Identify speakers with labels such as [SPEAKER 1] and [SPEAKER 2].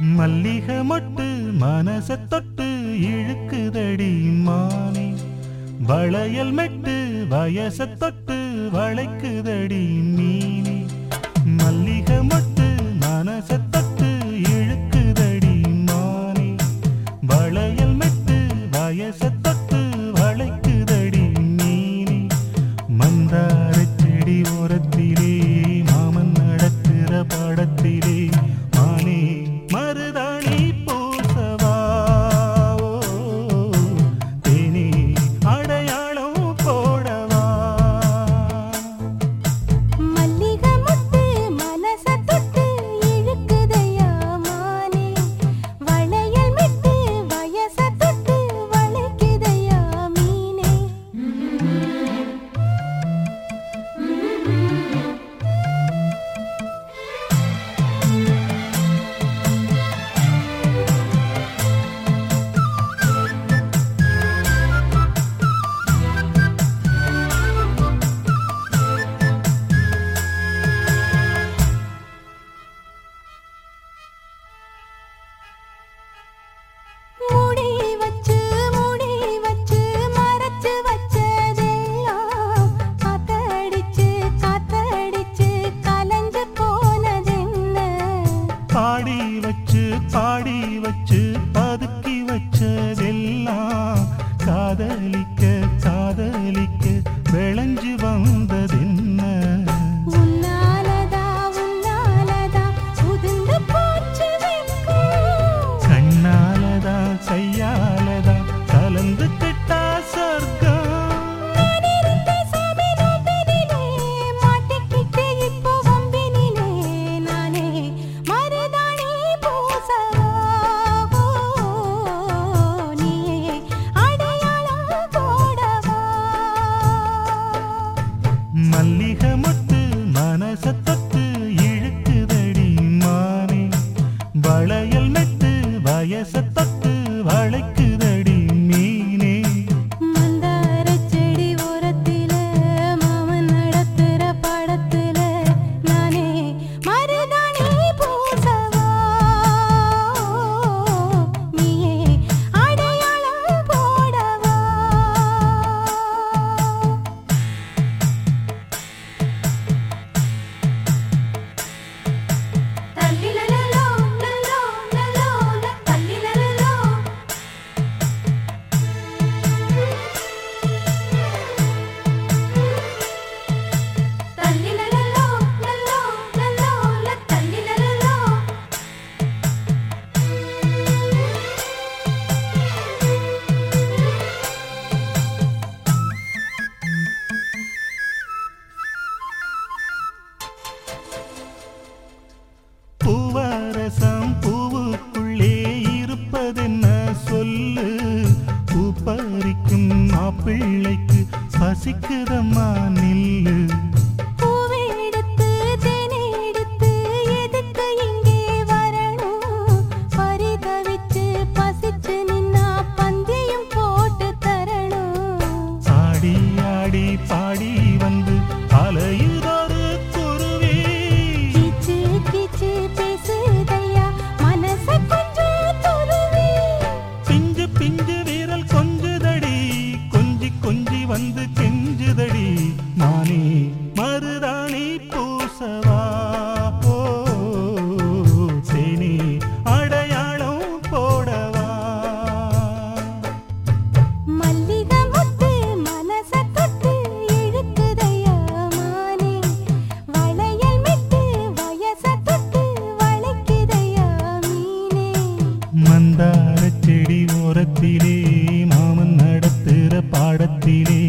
[SPEAKER 1] மல்லிக மொட்டு மனச தொட்டு இழுக்குதடி மானே. வளையல் மெட்டு வயச தொட்டு வளைக்குதடி பாடி வச்சு பாடி வச்சு பதுக்கி வச்சதெல்லாம் காதலிக்க காதலிக்க விளைஞ்சு வந்து பசிக்குதம்மா நில்லு. பாடி வந்து அலையுதொரு குருவி.
[SPEAKER 2] கிச்சு கிச்சு பேசுதையா மனச கொஞ்சம் துருவி
[SPEAKER 1] பிஞ்சு பிஞ்சு வீரல் கொஞ்சுதடி கொஞ்சி கொஞ்சி வந்து கே பாடத்திலே